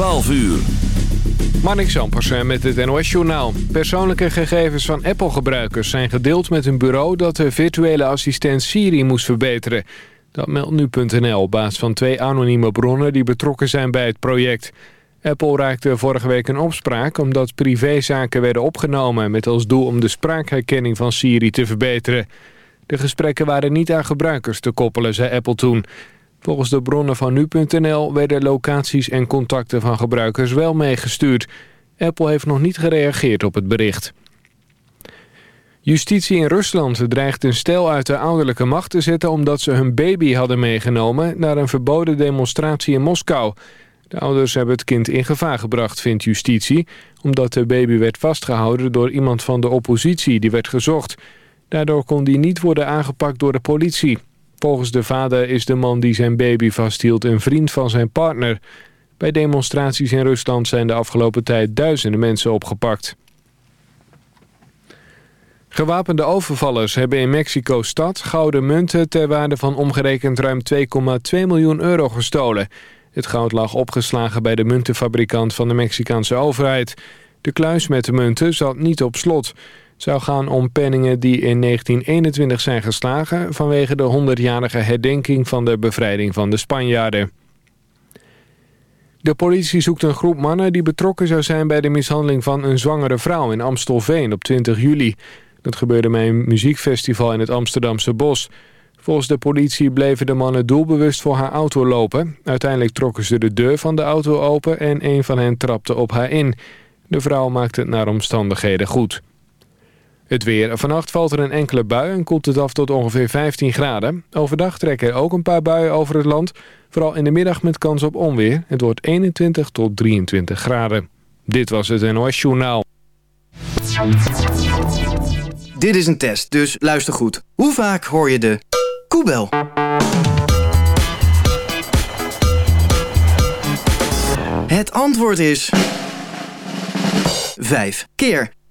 12 uur. Marnik Zampersen met het NOS-journaal. Persoonlijke gegevens van Apple-gebruikers zijn gedeeld met een bureau... dat de virtuele assistent Siri moest verbeteren. Dat meldt nu.nl op basis van twee anonieme bronnen... die betrokken zijn bij het project. Apple raakte vorige week een opspraak... omdat privézaken werden opgenomen... met als doel om de spraakherkenning van Siri te verbeteren. De gesprekken waren niet aan gebruikers te koppelen, zei Apple toen... Volgens de bronnen van nu.nl werden locaties en contacten van gebruikers wel meegestuurd. Apple heeft nog niet gereageerd op het bericht. Justitie in Rusland dreigt een stel uit de ouderlijke macht te zetten... omdat ze hun baby hadden meegenomen naar een verboden demonstratie in Moskou. De ouders hebben het kind in gevaar gebracht, vindt justitie... omdat de baby werd vastgehouden door iemand van de oppositie die werd gezocht. Daardoor kon die niet worden aangepakt door de politie. Volgens de vader is de man die zijn baby vasthield een vriend van zijn partner. Bij demonstraties in Rusland zijn de afgelopen tijd duizenden mensen opgepakt. Gewapende overvallers hebben in Mexico-stad gouden munten ter waarde van omgerekend ruim 2,2 miljoen euro gestolen. Het goud lag opgeslagen bij de muntenfabrikant van de Mexicaanse overheid. De kluis met de munten zat niet op slot zou gaan om penningen die in 1921 zijn geslagen... vanwege de 100-jarige herdenking van de bevrijding van de Spanjaarden. De politie zoekt een groep mannen die betrokken zou zijn... bij de mishandeling van een zwangere vrouw in Amstelveen op 20 juli. Dat gebeurde bij een muziekfestival in het Amsterdamse Bos. Volgens de politie bleven de mannen doelbewust voor haar auto lopen. Uiteindelijk trokken ze de deur van de auto open... en een van hen trapte op haar in. De vrouw maakte het naar omstandigheden goed. Het weer. Vannacht valt er een enkele bui en koelt het af tot ongeveer 15 graden. Overdag trekken er ook een paar buien over het land. Vooral in de middag met kans op onweer. Het wordt 21 tot 23 graden. Dit was het NOS Journaal. Dit is een test, dus luister goed. Hoe vaak hoor je de koebel? Het antwoord is... 5 keer.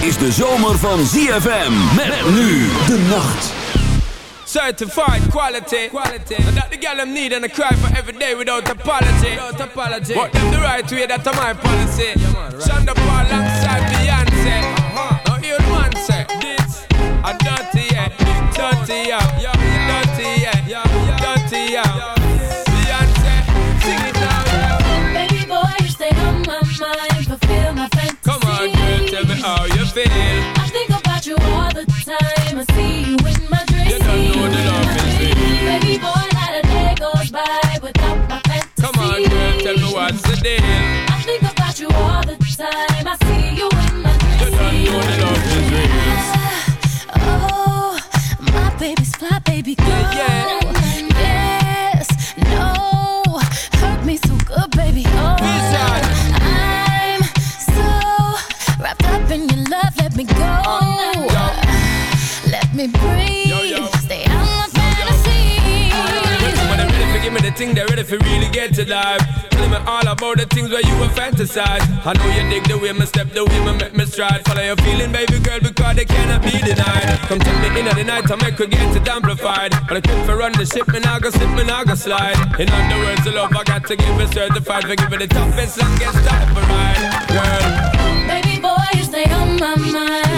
is de zomer van ZFM. Met nu de nacht. Certified quality. quality. And that the girl I'm need and I cry for every day without apology. Without apology. But them the right way, that's my policy. Yeah, man, right. Shonda Paul alongside Beyonce. Uh-huh. Now you man say, this a dirty yeah, dirty yeah, feel. I think about you all the time. I see you in my dreams. You don't know the love is real. Baby boy, not a day goes by without my fantasy. Come on, girl, tell me what's the deal. I think about you all the time. I see you in my dreams. You don't know the love is real. Oh, my baby's fly, baby girl. Yeah, Yes, no, hurt me so good, baby. Oh, ready for really get to life. Tell me all about the things where you were fantasize. I know you dig the way me step, the way me make me stride. Follow your feeling, baby girl, because they cannot be denied. Come take me in at the night, I make her get it amplified. But I quit for run the ship, me now go slip, me now go slide. In other words, the love I got to give it certified. For give it the toughest, longest type of ride. Girl, Baby boy, you stay on my mind.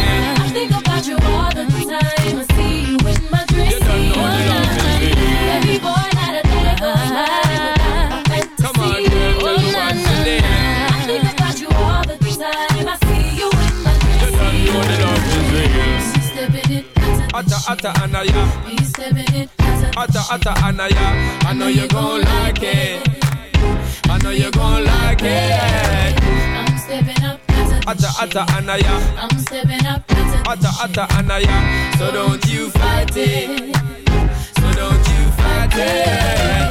Atta atta anaya, atta atta anaya. I know you gon' like it. I know you gon' like it. I'm stepping up, Atta atta anaya, I'm stepping up, atta atta anaya. So don't you fight it. So don't you fight it.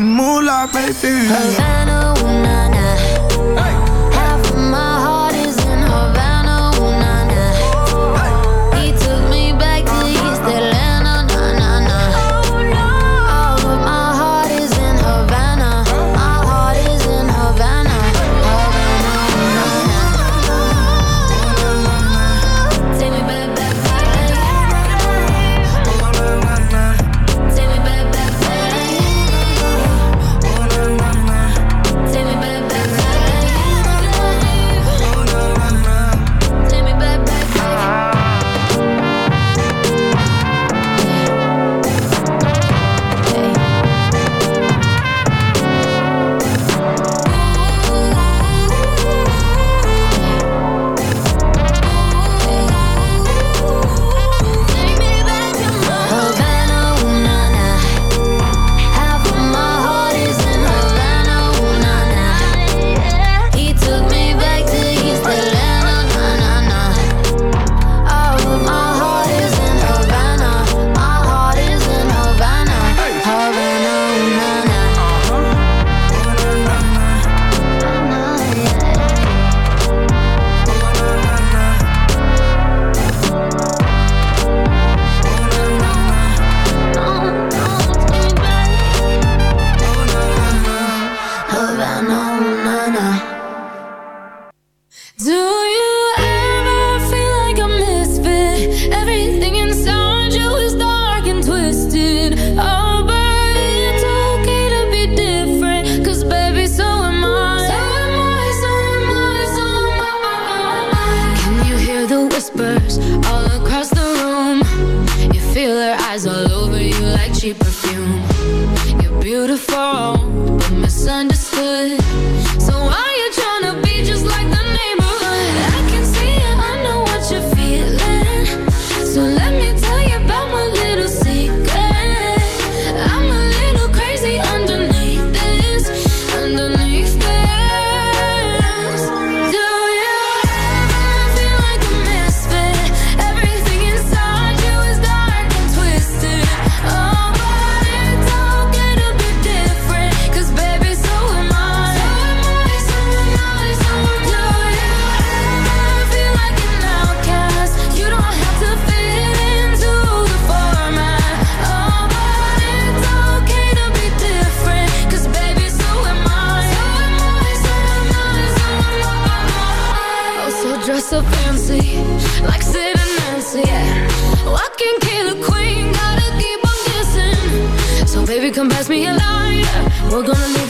I was getting moolah, baby. Havana, ooh, nah, nah. whispers all across the room. You feel her eyes all over you like cheap perfume. You're beautiful. We're gonna make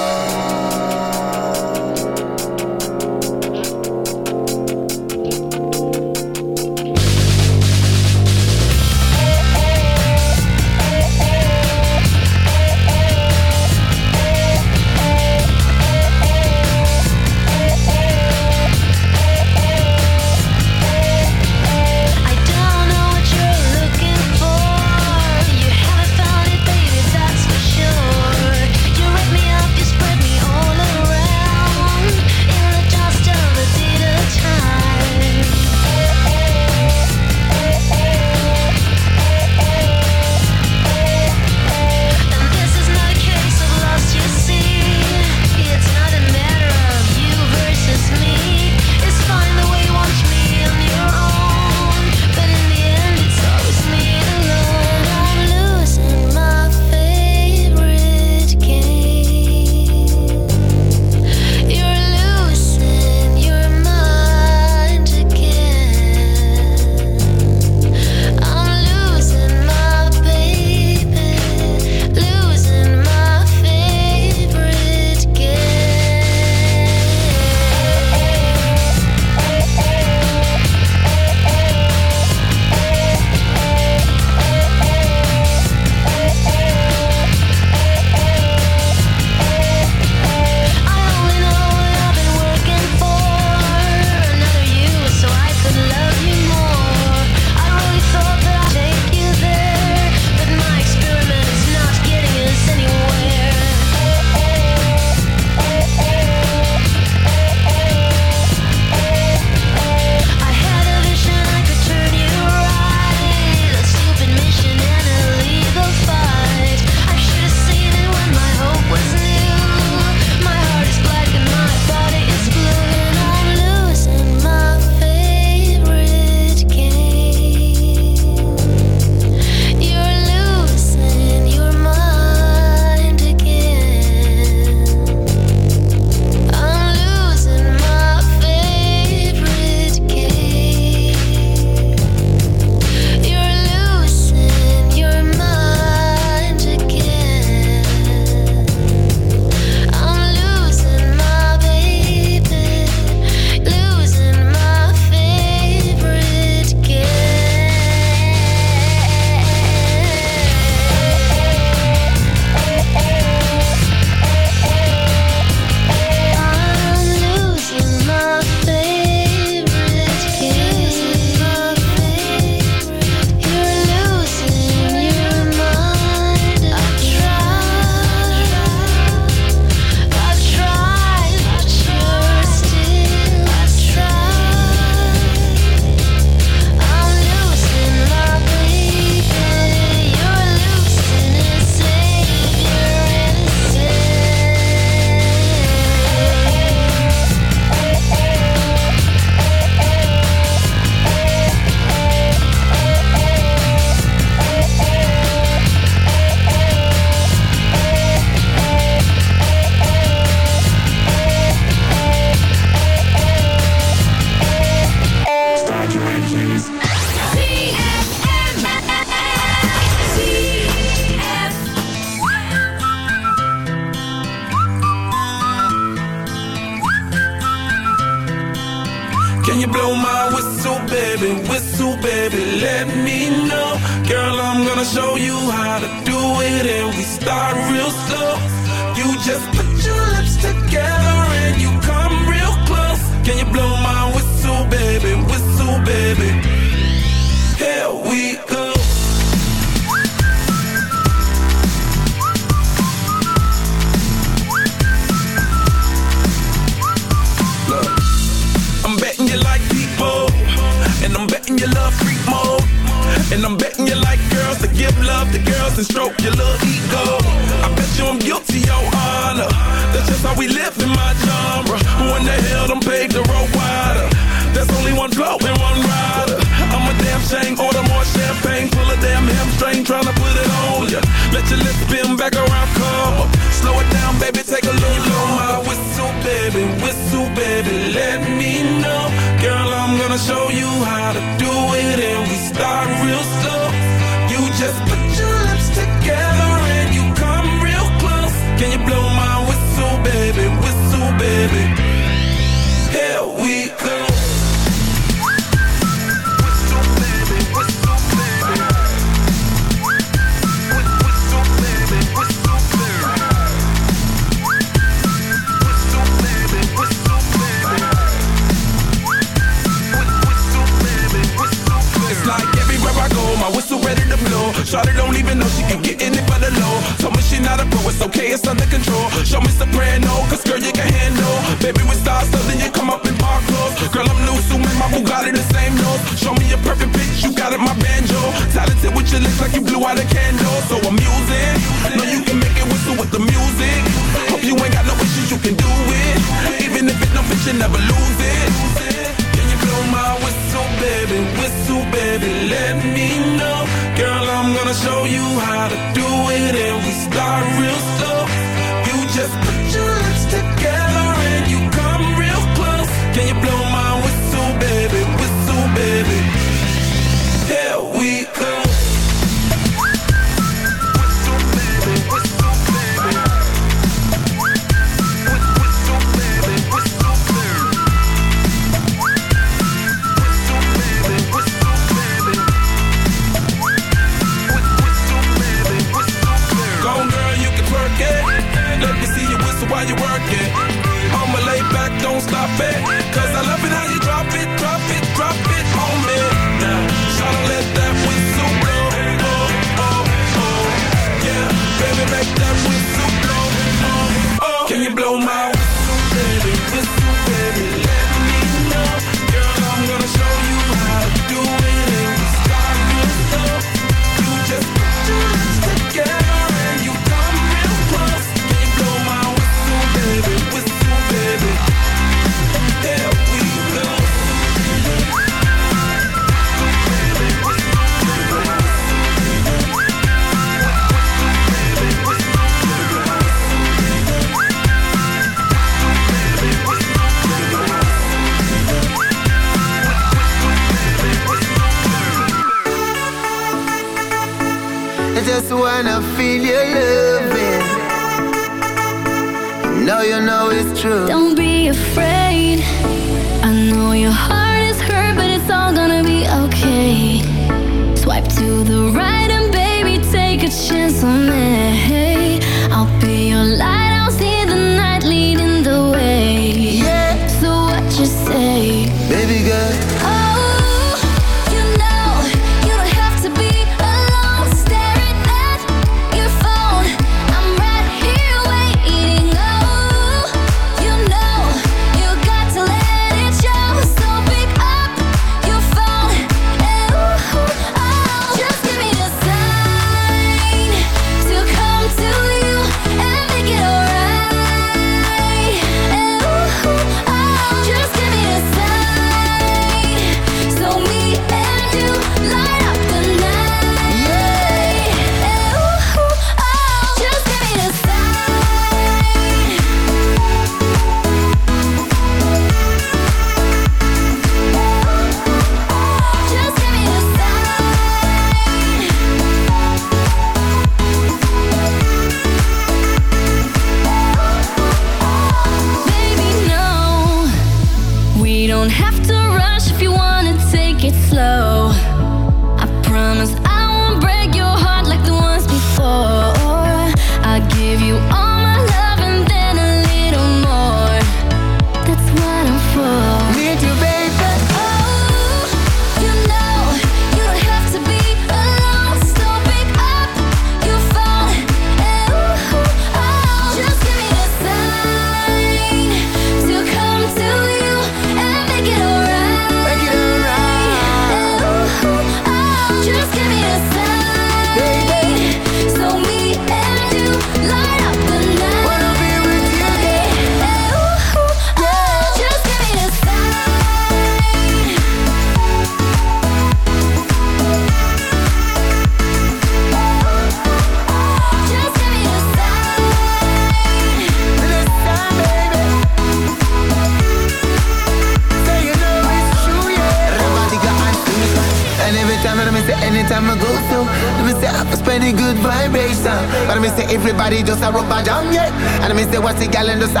sexy gal in the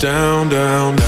down, down, down.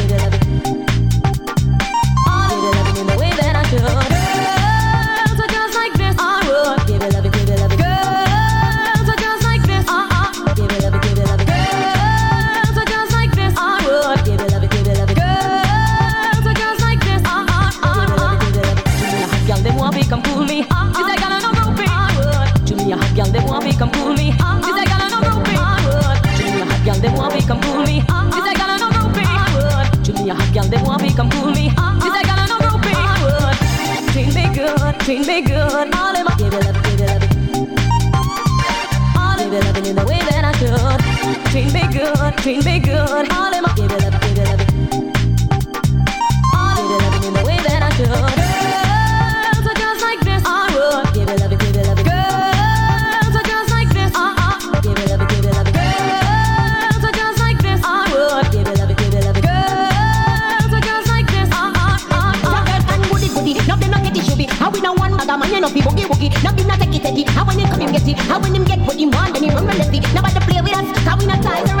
A hot gal, them want me come cool me. This a gal no groupie. Treat me good, treat me good. All a give it love, it love. All it loving in the way that I should. Treat me good, treat me good. All love, give steady. How when him come him get it. How when him get what him want, then he run relentlessly. Nobody play with us, 'cause we not or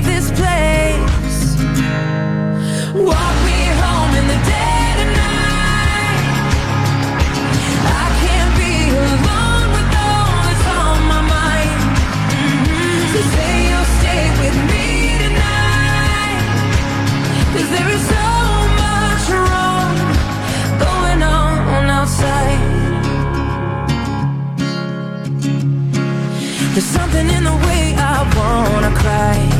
leave this place? Walk me home in the dead of night. I can't be alone with all that's on my mind. Mm-hmm. So say you'll stay with me tonight. 'Cause there is so much wrong going on outside. There's something in the way I wanna cry